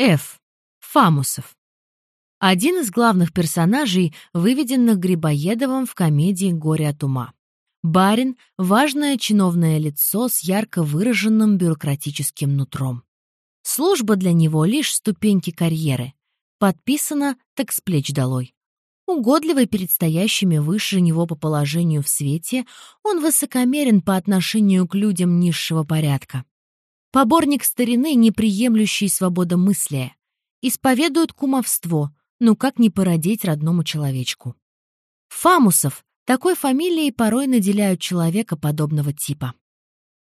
Ф. Фамусов. Один из главных персонажей, выведенных Грибоедовым в комедии «Горе от ума». Барин — важное чиновное лицо с ярко выраженным бюрократическим нутром. Служба для него — лишь ступеньки карьеры. Подписано «так с плеч долой». Угодливый перед стоящими выше него по положению в свете, он высокомерен по отношению к людям низшего порядка. Поборник старины, неприемлющий свободомыслия. Исповедует кумовство, ну как не породить родному человечку. Фамусов такой фамилией порой наделяют человека подобного типа.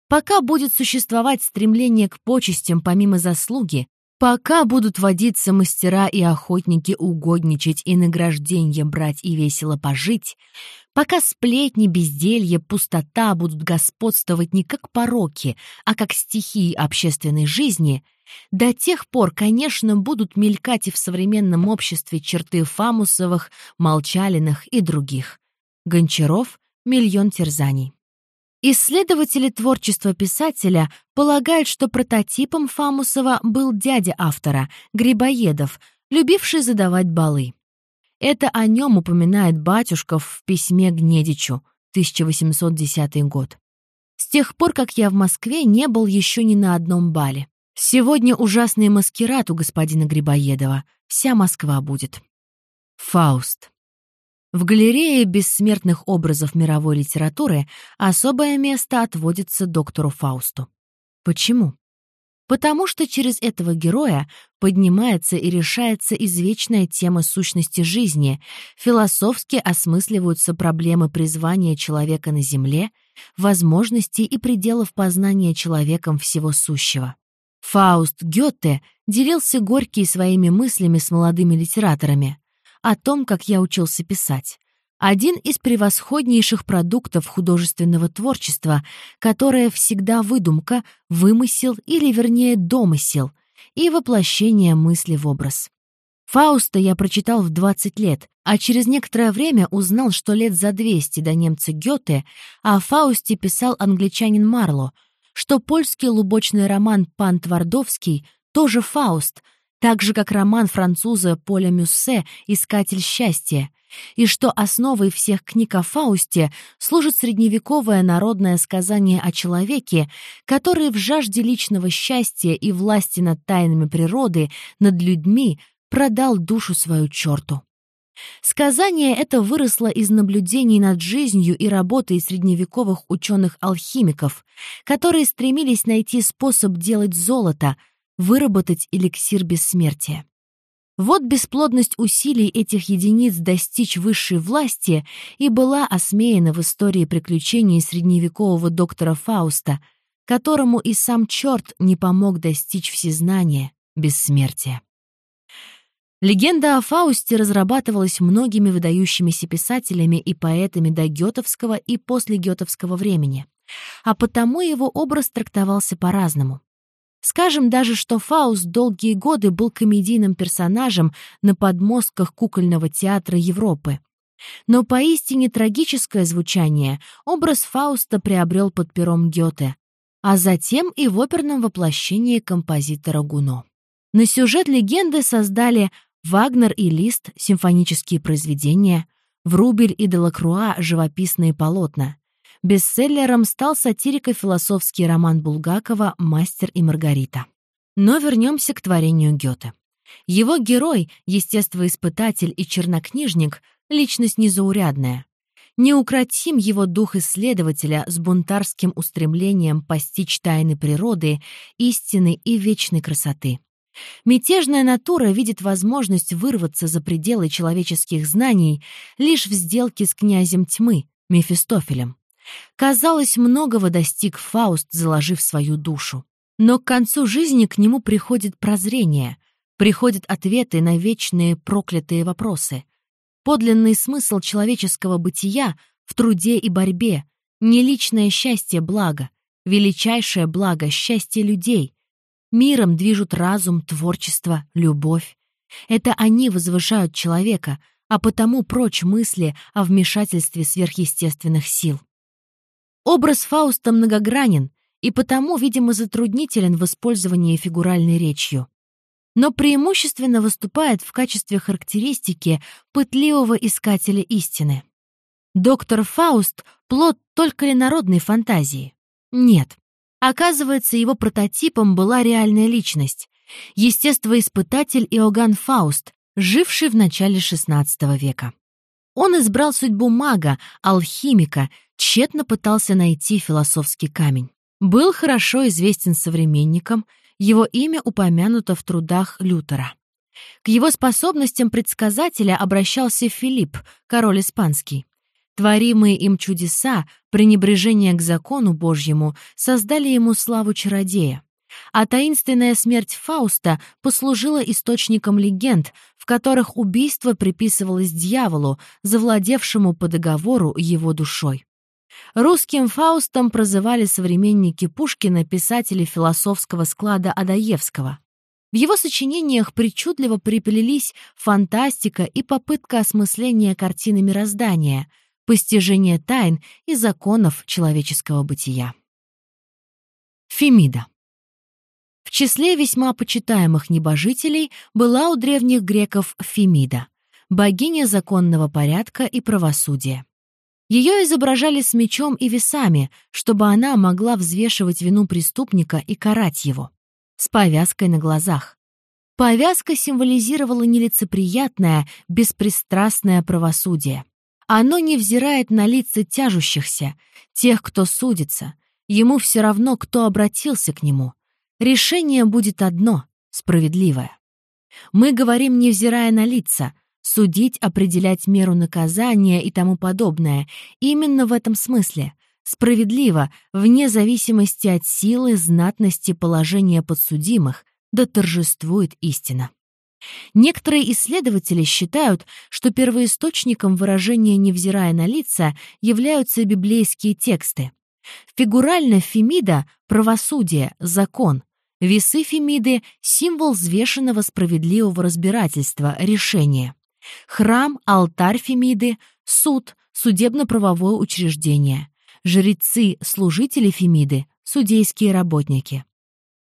Пока будет существовать стремление к почестям помимо заслуги, Пока будут водиться мастера и охотники угодничать и награжденье брать и весело пожить, пока сплетни, безделье, пустота будут господствовать не как пороки, а как стихии общественной жизни, до тех пор, конечно, будут мелькать и в современном обществе черты Фамусовых, Молчалиных и других. Гончаров — миллион терзаний. Исследователи творчества писателя полагают, что прототипом Фамусова был дядя автора, Грибоедов, любивший задавать балы. Это о нем упоминает Батюшков в письме Гнедичу, 1810 год. С тех пор, как я в Москве, не был еще ни на одном бале. Сегодня ужасный маскирад у господина Грибоедова. Вся Москва будет. Фауст. В галерее бессмертных образов мировой литературы особое место отводится доктору Фаусту. Почему? Потому что через этого героя поднимается и решается извечная тема сущности жизни, философски осмысливаются проблемы призвания человека на Земле, возможностей и пределов познания человеком всего сущего. Фауст Гёте делился горькие своими мыслями с молодыми литераторами о том, как я учился писать. Один из превосходнейших продуктов художественного творчества, которое всегда выдумка, вымысел или, вернее, домысел и воплощение мысли в образ. Фауста я прочитал в 20 лет, а через некоторое время узнал, что лет за 200 до немца Гёте о Фаусте писал англичанин Марло, что польский лубочный роман «Пан Твардовский» тоже Фауст — так же, как роман француза Поля Мюссе «Искатель счастья», и что основой всех книг о Фаусте служит средневековое народное сказание о человеке, который в жажде личного счастья и власти над тайнами природы, над людьми, продал душу свою черту. Сказание это выросло из наблюдений над жизнью и работой средневековых ученых-алхимиков, которые стремились найти способ делать золото — выработать эликсир бессмертия. Вот бесплодность усилий этих единиц достичь высшей власти и была осмеяна в истории приключений средневекового доктора Фауста, которому и сам черт не помог достичь всезнания, бессмертия. Легенда о Фаусте разрабатывалась многими выдающимися писателями и поэтами до Гетовского и после Гетовского времени, а потому его образ трактовался по-разному. Скажем даже, что Фауст долгие годы был комедийным персонажем на подмостках кукольного театра Европы. Но поистине трагическое звучание образ Фауста приобрел под пером Гёте, а затем и в оперном воплощении композитора Гуно. На сюжет легенды создали Вагнер и Лист — симфонические произведения, Врубель и Делакруа — живописные полотна, Бестселлером стал сатирико-философский роман Булгакова «Мастер и Маргарита». Но вернемся к творению Гёте. Его герой, естествоиспытатель и чернокнижник, личность незаурядная. Неукротим его дух исследователя с бунтарским устремлением постичь тайны природы, истины и вечной красоты. Мятежная натура видит возможность вырваться за пределы человеческих знаний лишь в сделке с князем тьмы, Мефистофелем. Казалось, многого достиг Фауст, заложив свою душу. Но к концу жизни к нему приходит прозрение, приходят ответы на вечные проклятые вопросы. Подлинный смысл человеческого бытия в труде и борьбе, не личное счастье благо, величайшее благо — счастье людей. Миром движут разум, творчество, любовь. Это они возвышают человека, а потому прочь мысли о вмешательстве сверхъестественных сил. Образ Фауста многогранен и потому, видимо, затруднителен в использовании фигуральной речью. но преимущественно выступает в качестве характеристики пытливого искателя истины. Доктор Фауст — плод только ли народной фантазии? Нет. Оказывается, его прототипом была реальная личность — естествоиспытатель Иоганн Фауст, живший в начале XVI века. Он избрал судьбу мага, алхимика, тщетно пытался найти философский камень. Был хорошо известен современникам, его имя упомянуто в трудах Лютера. К его способностям предсказателя обращался Филипп, король испанский. Творимые им чудеса, пренебрежение к закону Божьему, создали ему славу чародея. А таинственная смерть Фауста послужила источником легенд, в которых убийство приписывалось дьяволу, завладевшему по договору его душой. Русским Фаустом прозывали современники Пушкина писатели философского склада Адаевского. В его сочинениях причудливо приплелись фантастика и попытка осмысления картины мироздания, постижение тайн и законов человеческого бытия. Фемида в числе весьма почитаемых небожителей была у древних греков Фемида, богиня законного порядка и правосудия. Ее изображали с мечом и весами, чтобы она могла взвешивать вину преступника и карать его. С повязкой на глазах. Повязка символизировала нелицеприятное, беспристрастное правосудие. Оно не взирает на лица тяжущихся, тех, кто судится. Ему все равно, кто обратился к нему. Решение будет одно — справедливое. Мы говорим, невзирая на лица, судить, определять меру наказания и тому подобное, именно в этом смысле. Справедливо, вне зависимости от силы, знатности, положения подсудимых, да торжествует истина. Некоторые исследователи считают, что первоисточником выражения «невзирая на лица» являются библейские тексты. Фигурально Фемида — правосудие, закон, Весы Фемиды — символ взвешенного справедливого разбирательства, решения. Храм, алтарь Фемиды — суд, судебно-правовое учреждение. Жрецы, служители Фемиды — судейские работники.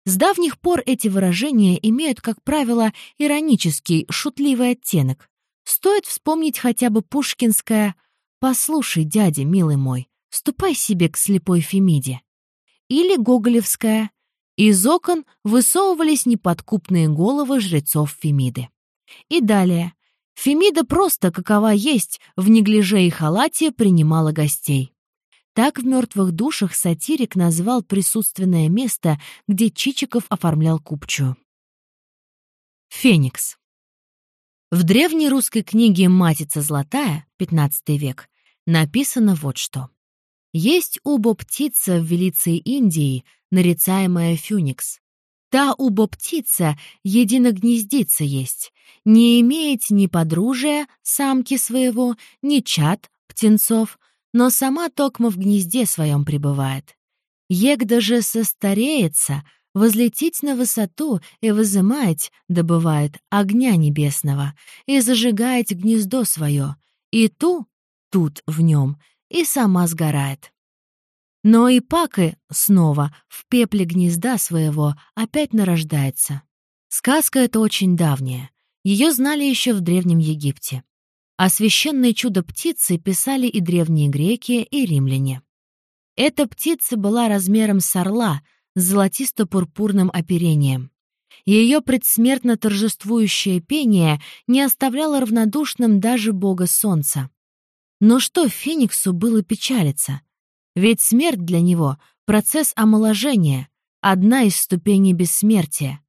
С давних пор эти выражения имеют, как правило, иронический, шутливый оттенок. Стоит вспомнить хотя бы пушкинское «Послушай, дядя, милый мой, ступай себе к слепой Фемиде». Или гоголевское из окон высовывались неподкупные головы жрецов Фемиды. И далее. Фемида просто, какова есть, в неглиже и халате принимала гостей. Так в «Мертвых душах» сатирик назвал присутственное место, где Чичиков оформлял купчую. Феникс. В древней русской книге «Матица золотая» XV век написано вот что. Есть убо-птица в Велиции Индии, нарицаемая фюникс. Та убо-птица единогнездица есть, не имеет ни подружия, самки своего, ни чад, птенцов, но сама токма в гнезде своем пребывает. Егда же состареется, возлететь на высоту и вызымать, добывает, огня небесного, и зажигает гнездо свое, и ту, тут в нем, и сама сгорает. Но и Пакы снова в пепле гнезда своего опять нарождается. Сказка эта очень давняя. Ее знали еще в Древнем Египте. А священное чудо птицы писали и древние греки, и римляне. Эта птица была размером с орла, с золотисто-пурпурным оперением. Ее предсмертно торжествующее пение не оставляло равнодушным даже бога солнца. Но что Фениксу было печалиться? Ведь смерть для него — процесс омоложения, одна из ступеней бессмертия.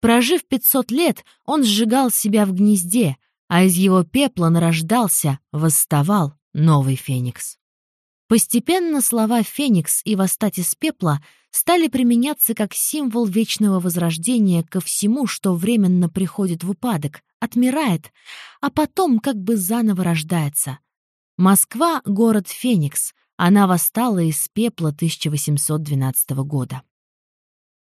Прожив 500 лет, он сжигал себя в гнезде, а из его пепла нарождался, восставал новый Феникс. Постепенно слова «феникс» и «восстать из пепла» стали применяться как символ вечного возрождения ко всему, что временно приходит в упадок, отмирает, а потом как бы заново рождается — Москва — город Феникс. Она восстала из пепла 1812 года.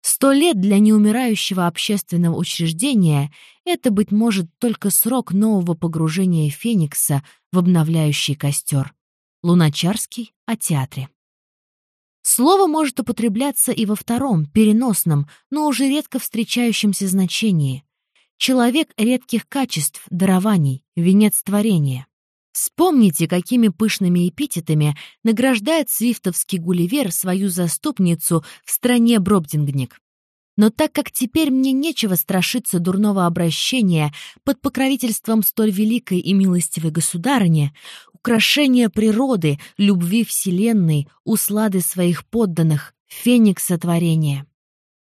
Сто лет для неумирающего общественного учреждения — это, быть может, только срок нового погружения Феникса в обновляющий костер. Луначарский о театре. Слово может употребляться и во втором, переносном, но уже редко встречающемся значении. Человек редких качеств, дарований, венец творения. Вспомните, какими пышными эпитетами награждает свифтовский Гулливер свою заступницу в стране Бробдингник. Но так как теперь мне нечего страшиться дурного обращения под покровительством столь великой и милостивой государыни, украшения природы, любви вселенной, услады своих подданных, феникса творения.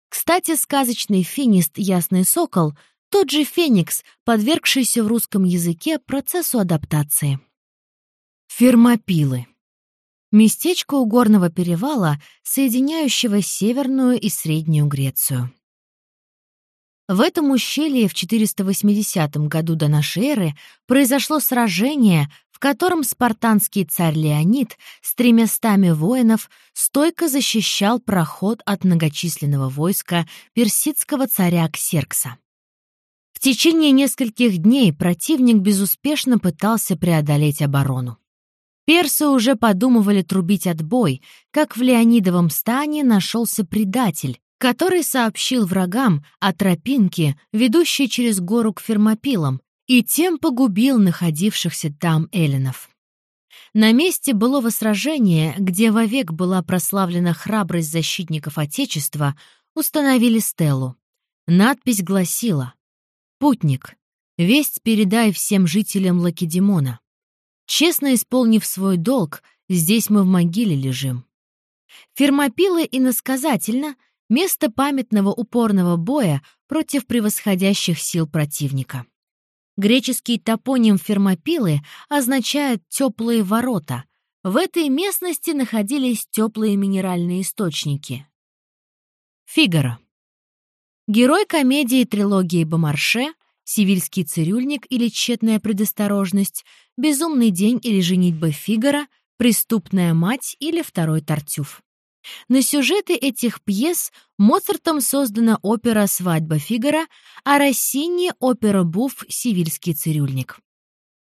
Кстати, сказочный финист «Ясный сокол» — тот же феникс, подвергшийся в русском языке процессу адаптации. Фермопилы. Местечко у горного перевала, соединяющего Северную и Среднюю Грецию. В этом ущелье в 480 году до нашей эры произошло сражение, в котором спартанский царь Леонид с тремястами воинов стойко защищал проход от многочисленного войска персидского царя Ксеркса. Течение нескольких дней противник безуспешно пытался преодолеть оборону. Персы уже подумывали трубить отбой, как в Леонидовом стане нашелся предатель, который сообщил врагам о тропинке, ведущей через гору к Фермопилам, и тем погубил находившихся там эллинов. На месте былого сражения, где вовек была прославлена храбрость защитников Отечества, установили стелу. Надпись гласила «Путник, весть передай всем жителям Лакедемона. Честно исполнив свой долг, здесь мы в могиле лежим. Фермопилы иносказательно — место памятного упорного боя против превосходящих сил противника. Греческий топоним Фермопилы означает «теплые ворота». В этой местности находились теплые минеральные источники. Фигаро. Герой комедии трилогии Бомарше Сивильский цирюльник или тщетная предосторожность, безумный день или женитьба Фигара, преступная мать или второй Тартюф. На сюжеты этих пьес Моцартом создана опера «Свадьба Фигара», а Россини — опера «Буф. Сивильский цирюльник».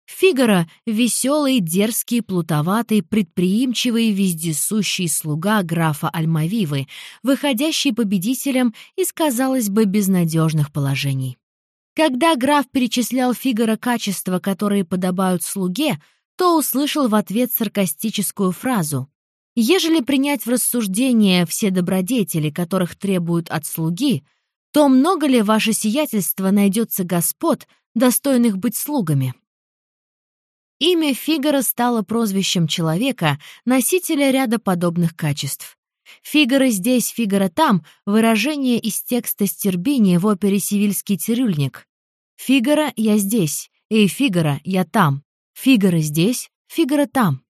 Фигара — веселый, дерзкий, плутоватый, предприимчивый, вездесущий слуга графа Альмавивы, выходящий победителем из, казалось бы, безнадежных положений. Когда граф перечислял Фигара качества, которые подобают слуге, то услышал в ответ саркастическую фразу «Ежели принять в рассуждение все добродетели, которых требуют от слуги, то много ли ваше сиятельство найдется господ, достойных быть слугами?» Имя Фигара стало прозвищем человека, носителя ряда подобных качеств. «Фигара здесь, Фигара там» — выражение из текста Стербини в опере «Сивильский цирюльник». Фигара, я здесь, эй, Фигара, я там. Фигара здесь, Фигара там.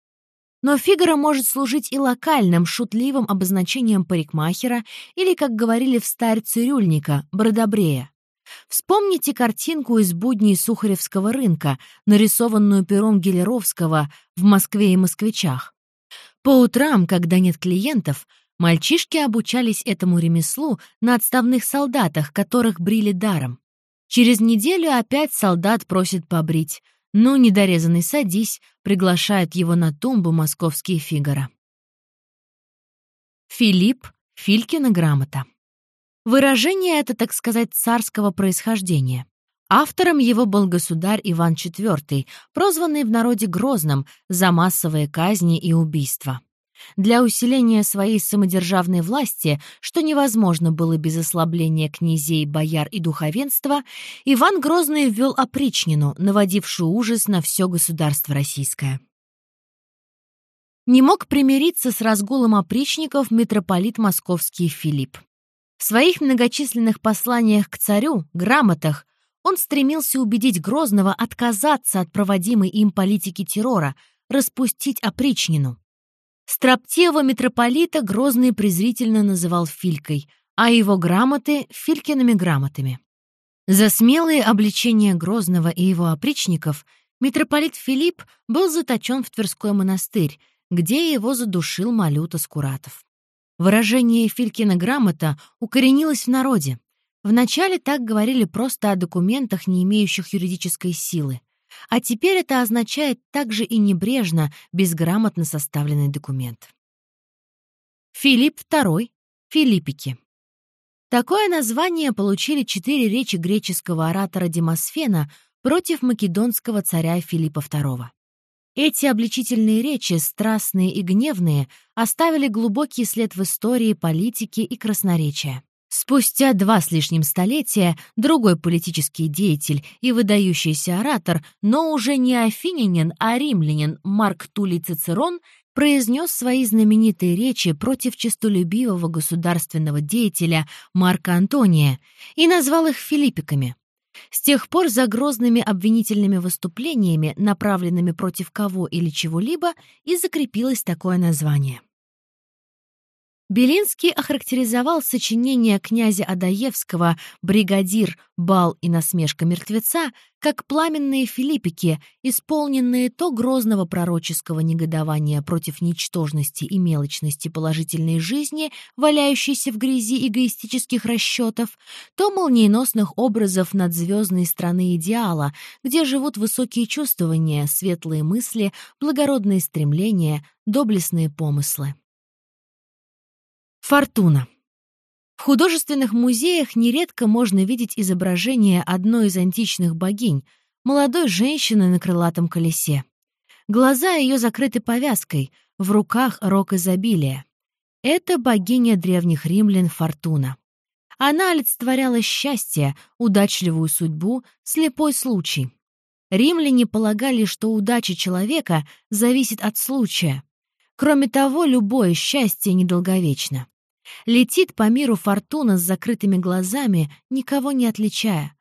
Но Фигара может служить и локальным, шутливым обозначением парикмахера или, как говорили в старь цирюльника, бродобрея. Вспомните картинку из будней Сухаревского рынка, нарисованную пером Гелеровского в Москве и москвичах. По утрам, когда нет клиентов, мальчишки обучались этому ремеслу на отставных солдатах, которых брили даром. Через неделю опять солдат просит побрить. «Ну, недорезанный, садись», приглашает его на тумбу московский Фигаро. Филипп, Филькина грамота. Выражение это, так сказать, царского происхождения. Автором его был государь Иван IV, прозванный в народе Грозным за массовые казни и убийства. Для усиления своей самодержавной власти, что невозможно было без ослабления князей, бояр и духовенства, Иван Грозный ввел опричнину, наводившую ужас на все государство российское. Не мог примириться с разгулом опричников митрополит московский Филипп. В своих многочисленных посланиях к царю, грамотах, он стремился убедить Грозного отказаться от проводимой им политики террора, распустить опричнину. Строптивого митрополита Грозный презрительно называл Филькой, а его грамоты — Филькиными грамотами. За смелые обличения Грозного и его опричников митрополит Филипп был заточен в Тверской монастырь, где его задушил Малюта Скуратов. Выражение «Филькина грамота» укоренилось в народе. Вначале так говорили просто о документах, не имеющих юридической силы. А теперь это означает также и небрежно, безграмотно составленный документ. Филипп II. Филиппики. Такое название получили четыре речи греческого оратора Демосфена против македонского царя Филиппа II. Эти обличительные речи, страстные и гневные, оставили глубокий след в истории, политики и красноречия. Спустя два с лишним столетия другой политический деятель и выдающийся оратор, но уже не афинянин, а римлянин Марк Тулий Цицерон произнес свои знаменитые речи против честолюбивого государственного деятеля Марка Антония и назвал их филиппиками. С тех пор за грозными обвинительными выступлениями, направленными против кого или чего-либо, и закрепилось такое название. Белинский охарактеризовал сочинение князя Адаевского «Бригадир, бал и насмешка мертвеца» как пламенные филиппики, исполненные то грозного пророческого негодования против ничтожности и мелочности положительной жизни, валяющейся в грязи эгоистических расчетов, то молниеносных образов надзвездной страны идеала, где живут высокие чувствования, светлые мысли, благородные стремления, доблестные помыслы. Фортуна. В художественных музеях нередко можно видеть изображение одной из античных богинь, молодой женщины на крылатом колесе. Глаза ее закрыты повязкой, в руках рог изобилия. Это богиня древних римлян Фортуна. Она олицетворяла счастье, удачливую судьбу, слепой случай. Римляне полагали, что удача человека зависит от случая. Кроме того, любое счастье недолговечно. Летит по миру фортуна с закрытыми глазами, никого не отличая.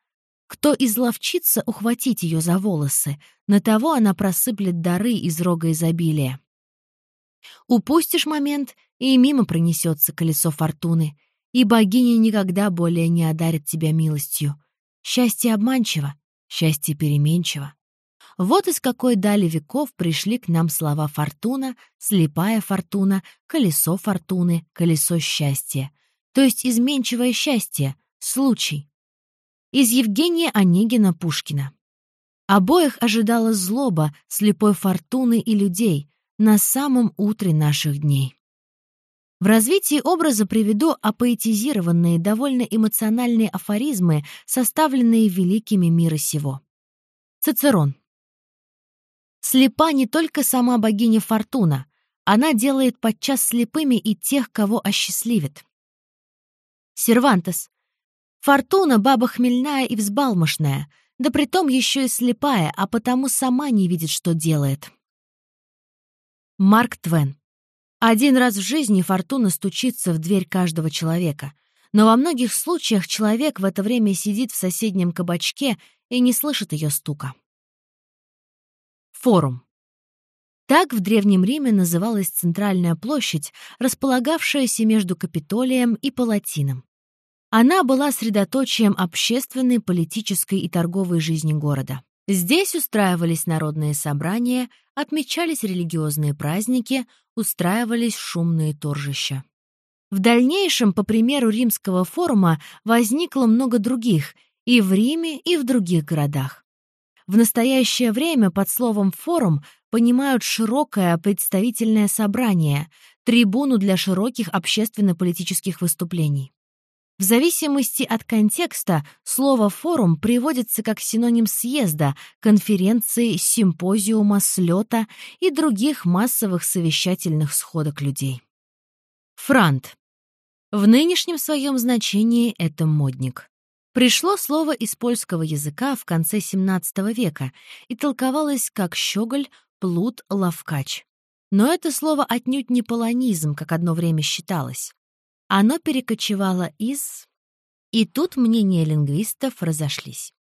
Кто изловчится ухватить ее за волосы, на того она просыплет дары из рога изобилия. Упустишь момент, и мимо пронесется колесо фортуны, и богиня никогда более не одарит тебя милостью. Счастье обманчиво, счастье переменчиво. Вот из какой дали веков пришли к нам слова «фортуна», «слепая фортуна», «колесо фортуны», «колесо счастья», то есть изменчивое счастье, случай. Из Евгения Онегина Пушкина. Обоих ожидала злоба, слепой фортуны и людей на самом утре наших дней. В развитии образа приведу апоэтизированные, довольно эмоциональные афоризмы, составленные великими мира сего. Цицерон. Слепа не только сама богиня Фортуна, она делает подчас слепыми и тех, кого осчастливит. Сервантес. Фортуна — баба хмельная и взбалмошная, да притом еще и слепая, а потому сама не видит, что делает. Марк Твен. Один раз в жизни Фортуна стучится в дверь каждого человека, но во многих случаях человек в это время сидит в соседнем кабачке и не слышит ее стука. Форум. Так в Древнем Риме называлась центральная площадь, располагавшаяся между Капитолием и Палатином. Она была средоточием общественной, политической и торговой жизни города. Здесь устраивались народные собрания, отмечались религиозные праздники, устраивались шумные торжища. В дальнейшем, по примеру римского форума, возникло много других и в Риме, и в других городах. В настоящее время под словом «форум» понимают широкое представительное собрание, трибуну для широких общественно-политических выступлений. В зависимости от контекста слово «форум» приводится как синоним съезда, конференции, симпозиума, слета и других массовых совещательных сходок людей. Франт. В нынешнем своем значении это модник. Пришло слово из польского языка в конце XVII века и толковалось как «щеголь», «плут», «лавкач». Но это слово отнюдь не полонизм, как одно время считалось. Оно перекочевало из... И тут мнения лингвистов разошлись.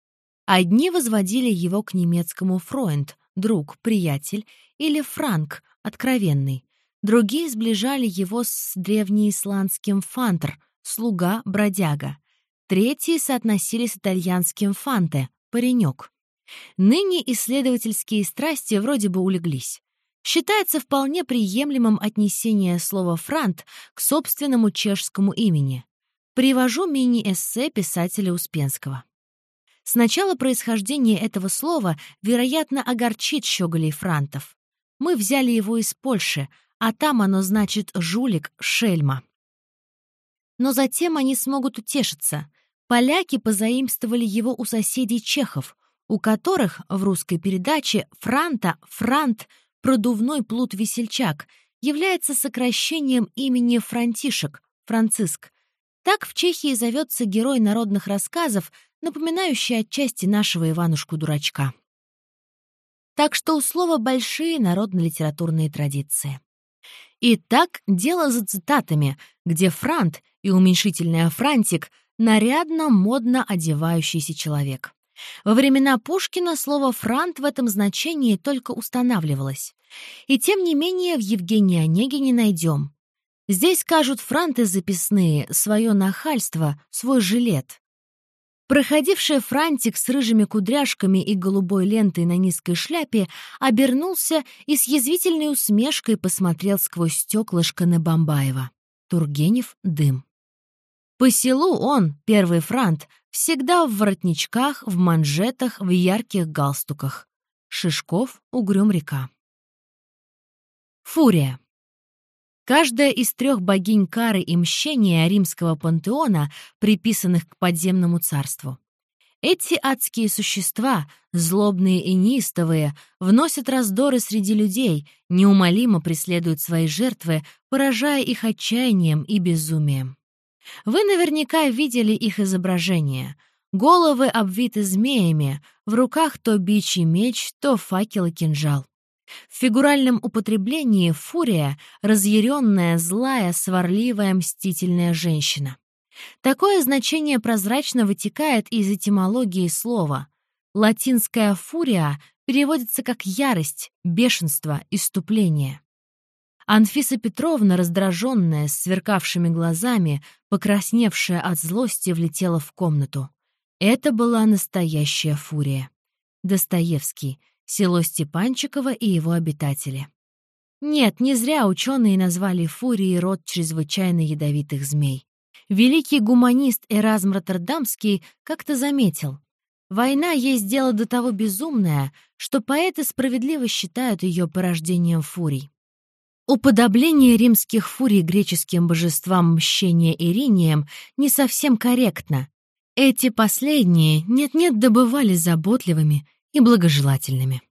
Одни возводили его к немецкому «фройнд» — друг, приятель, или «франк» — откровенный. Другие сближали его с древнеисландским «фантр» — слуга, бродяга. Третьи соотносились с итальянским «фанте» — паренек. Ныне исследовательские страсти вроде бы улеглись. Считается вполне приемлемым отнесение слова «франт» к собственному чешскому имени. Привожу мини-эссе писателя Успенского. Сначала происхождение этого слова, вероятно, огорчит щеголей франтов. Мы взяли его из Польши, а там оно значит «жулик», «шельма». Но затем они смогут утешиться. Поляки позаимствовали его у соседей чехов, у которых в русской передаче «франта», «франт», «продувной плут-весельчак» является сокращением имени Франтишек, Франциск. Так в Чехии зовется герой народных рассказов, напоминающий отчасти нашего Иванушку-дурачка. Так что у слова большие народно-литературные традиции. Итак, дело за цитатами, где франт и уменьшительное франтик — нарядно, модно одевающийся человек. Во времена Пушкина слово «франт» в этом значении только устанавливалось. И тем не менее в Евгении Онегине найдем. Здесь скажут франты записные, свое нахальство, свой жилет. Проходивший франтик с рыжими кудряшками и голубой лентой на низкой шляпе обернулся и с язвительной усмешкой посмотрел сквозь стеклышко на Бомбаева. Тургенев — дым. По селу он, первый франт, всегда в воротничках, в манжетах, в ярких галстуках. Шишков — угрюм река. Фурия. Каждая из трех богинь кары и мщения римского пантеона, приписанных к подземному царству. Эти адские существа, злобные и неистовые, вносят раздоры среди людей, неумолимо преследуют свои жертвы, поражая их отчаянием и безумием. Вы наверняка видели их изображения. Головы обвиты змеями, в руках то бичий меч, то факел и кинжал. В фигуральном употреблении фурия — разъяренная, злая, сварливая, мстительная женщина. Такое значение прозрачно вытекает из этимологии слова. Латинская «фурия» переводится как ярость, бешенство, иступление. Анфиса Петровна, раздраженная, с сверкавшими глазами, покрасневшая от злости, влетела в комнату. Это была настоящая фурия. Достоевский — село Степанчиково и его обитатели. Нет, не зря ученые назвали фурией род чрезвычайно ядовитых змей. Великий гуманист Эразм Роттердамский как-то заметил, война есть дело до того безумное, что поэты справедливо считают ее порождением фурий. Уподобление римских фурий греческим божествам мщения Иринием не совсем корректно. Эти последние нет-нет добывали заботливыми, и благожелательными.